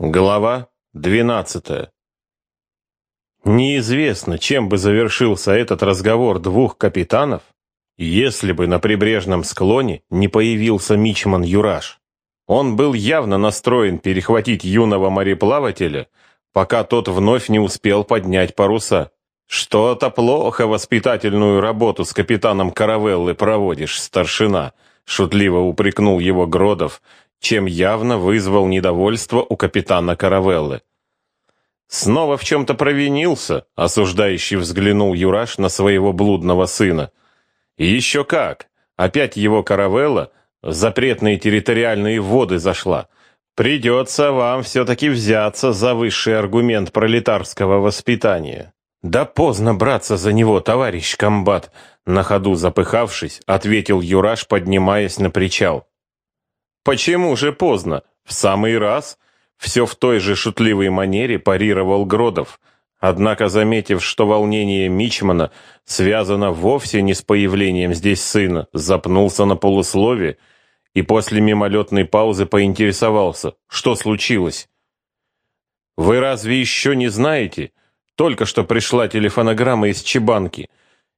Глава 12. Неизвестно, чем бы завершился этот разговор двух капитанов, если бы на прибрежном склоне не появился мичман Юраш. Он был явно настроен перехватить юного мореплавателя, пока тот вновь не успел поднять паруса. «Что-то плохо воспитательную работу с капитаном Каравеллы проводишь, старшина», — шутливо упрекнул его Гродов, чем явно вызвал недовольство у капитана Каравеллы. Снова в чем-то провинился, осуждающий взглянул Юраш на своего блудного сына. И еще как! Опять его Каравелла в запретные территориальные воды зашла. Придется вам все-таки взяться за высший аргумент пролетарского воспитания. Да поздно браться за него, товарищ комбат, на ходу запыхавшись, ответил Юраш, поднимаясь на причал. Почему же поздно? В самый раз. Все в той же шутливой манере парировал Гродов. Однако, заметив, что волнение Мичмана связано вовсе не с появлением здесь сына, запнулся на полуслове и после мимолетной паузы поинтересовался, что случилось. «Вы разве еще не знаете? Только что пришла телефонограмма из Чебанки.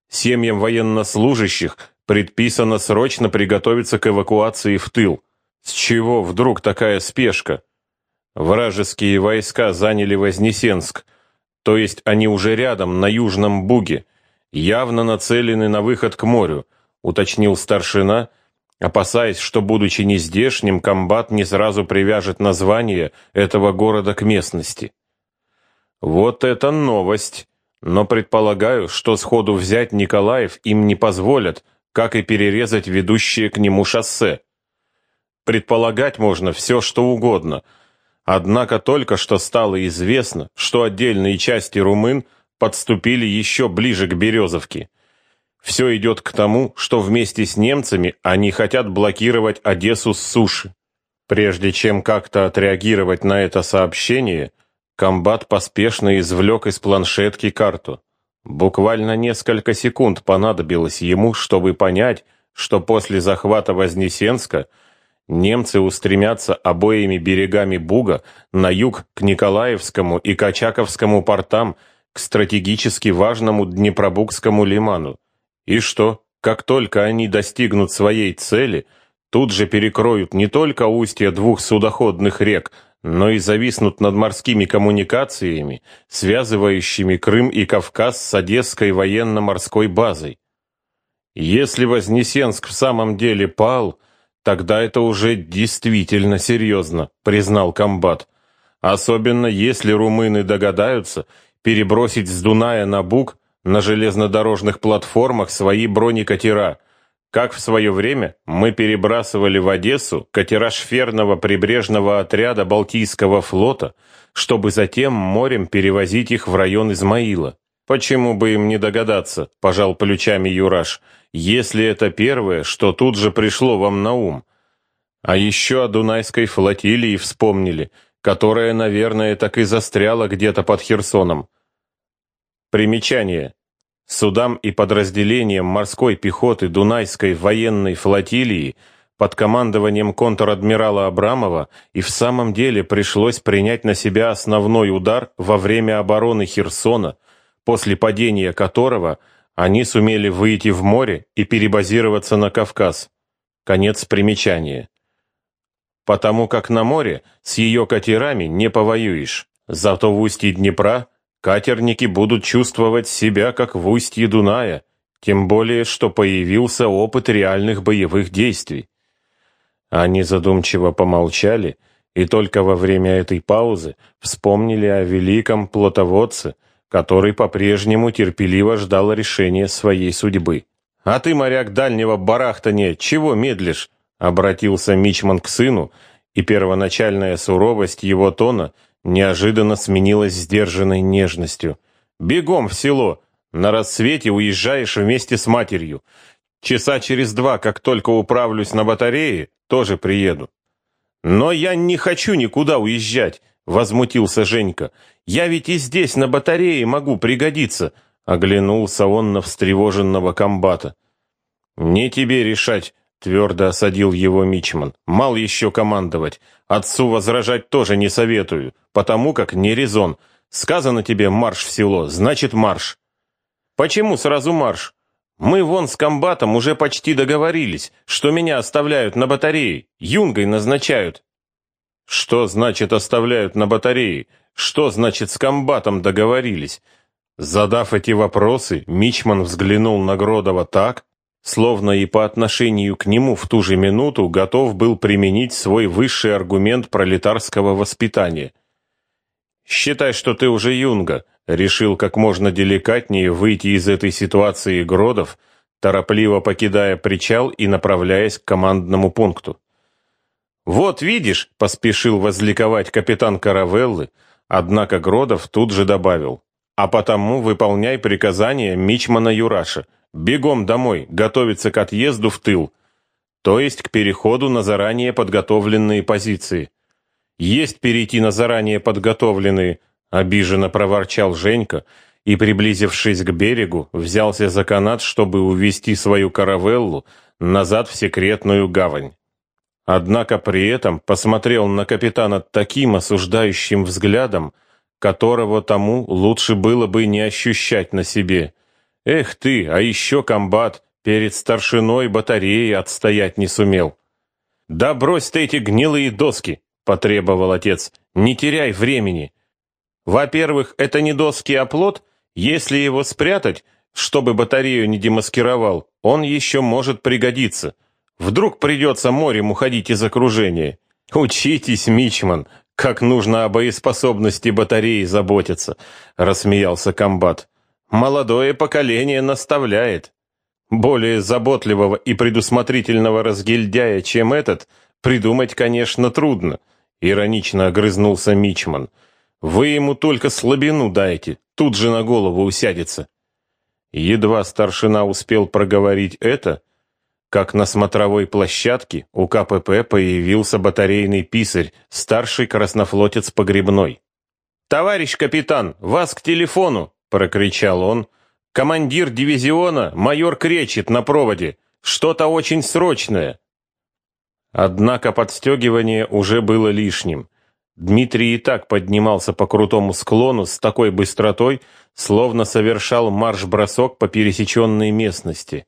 Семьям военнослужащих предписано срочно приготовиться к эвакуации в тыл. С чего вдруг такая спешка? Вражеские войска заняли Вознесенск, то есть они уже рядом, на Южном Буге, явно нацелены на выход к морю, уточнил старшина, опасаясь, что, будучи нездешним, комбат не сразу привяжет название этого города к местности. Вот это новость! Но предполагаю, что сходу взять Николаев им не позволят, как и перерезать ведущее к нему шоссе. Предполагать можно все, что угодно. Однако только что стало известно, что отдельные части румын подступили еще ближе к Березовке. Все идет к тому, что вместе с немцами они хотят блокировать Одессу с суши. Прежде чем как-то отреагировать на это сообщение, комбат поспешно извлек из планшетки карту. Буквально несколько секунд понадобилось ему, чтобы понять, что после захвата Вознесенска – Немцы устремятся обоими берегами Буга на юг к Николаевскому и Качаковскому портам, к стратегически важному Днепробукскому лиману. И что, как только они достигнут своей цели, тут же перекроют не только устья двух судоходных рек, но и зависнут над морскими коммуникациями, связывающими Крым и Кавказ с Одесской военно-морской базой. Если Вознесенск в самом деле пал, Тогда это уже действительно серьезно, признал комбат. Особенно если румыны догадаются перебросить с Дуная на Буг на железнодорожных платформах свои бронекатера, как в свое время мы перебрасывали в Одессу катера шферного прибрежного отряда Балтийского флота, чтобы затем морем перевозить их в район Измаила. Почему бы им не догадаться, пожал плечами Юраш, если это первое, что тут же пришло вам на ум. А еще о Дунайской флотилии вспомнили, которая, наверное, так и застряла где-то под Херсоном. Примечание. Судам и подразделениям морской пехоты Дунайской военной флотилии под командованием контр-адмирала Абрамова и в самом деле пришлось принять на себя основной удар во время обороны Херсона – после падения которого они сумели выйти в море и перебазироваться на Кавказ. Конец примечания. Потому как на море с ее катерами не повоюешь, зато в устье Днепра катерники будут чувствовать себя как в устье Дуная, тем более что появился опыт реальных боевых действий. Они задумчиво помолчали и только во время этой паузы вспомнили о великом плотоводце, который по-прежнему терпеливо ждал решения своей судьбы. «А ты, моряк дальнего барахтания, чего медлишь?» — обратился Мичман к сыну, и первоначальная суровость его тона неожиданно сменилась сдержанной нежностью. «Бегом в село! На рассвете уезжаешь вместе с матерью. Часа через два, как только управлюсь на батарее, тоже приеду». «Но я не хочу никуда уезжать возмутился Женька. Я ведь и здесь на батарее могу пригодиться, оглянулся он на встревоженного комбата. Не тебе решать, твердо осадил его Мичман. Мал еще командовать. Отцу возражать тоже не советую, потому как не резон. Сказано тебе марш в село, значит марш. Почему сразу марш? Мы вон с комбатом уже почти договорились, что меня оставляют на батарее, юнгой назначают. Что значит оставляют на батарее? Что значит с комбатом договорились? Задав эти вопросы, Мичман взглянул на Гродова так, словно и по отношению к нему в ту же минуту готов был применить свой высший аргумент пролетарского воспитания. «Считай, что ты уже юнга», — решил как можно деликатнее выйти из этой ситуации Гродов, торопливо покидая причал и направляясь к командному пункту. «Вот видишь», — поспешил возликовать капитан Каравеллы, однако Гродов тут же добавил, «а потому выполняй приказание Мичмана Юраша, бегом домой, готовиться к отъезду в тыл, то есть к переходу на заранее подготовленные позиции». «Есть перейти на заранее подготовленные», — обиженно проворчал Женька, и, приблизившись к берегу, взялся за канат, чтобы увести свою каравеллу назад в секретную гавань. Однако при этом посмотрел на капитана таким осуждающим взглядом, которого тому лучше было бы не ощущать на себе. Эх ты, а еще комбат перед старшиной батареи отстоять не сумел. Да брось ты эти гнилые доски, потребовал отец. Не теряй времени. Во-первых, это не доски, а плот. Если его спрятать, чтобы батарею не демаскировал, он еще может пригодиться. Вдруг придется морем уходить из окружения. Учитесь, Мичман, как нужно о боеспособности батареи заботиться, рассмеялся комбат. Молодое поколение наставляет. Более заботливого и предусмотрительного разгильдяя, чем этот, придумать, конечно, трудно, иронично огрызнулся Мичман. Вы ему только слабину дайте, тут же на голову усядется. Едва старшина успел проговорить это, как на смотровой площадке у КПП появился батарейный писарь, старший краснофлотец погребной. «Товарищ капитан, вас к телефону!» — прокричал он. «Командир дивизиона, майор Кречет на проводе. Что-то очень срочное». Однако подстегивание уже было лишним. Дмитрий и так поднимался по крутому склону с такой быстротой, словно совершал марш-бросок по пересеченной местности.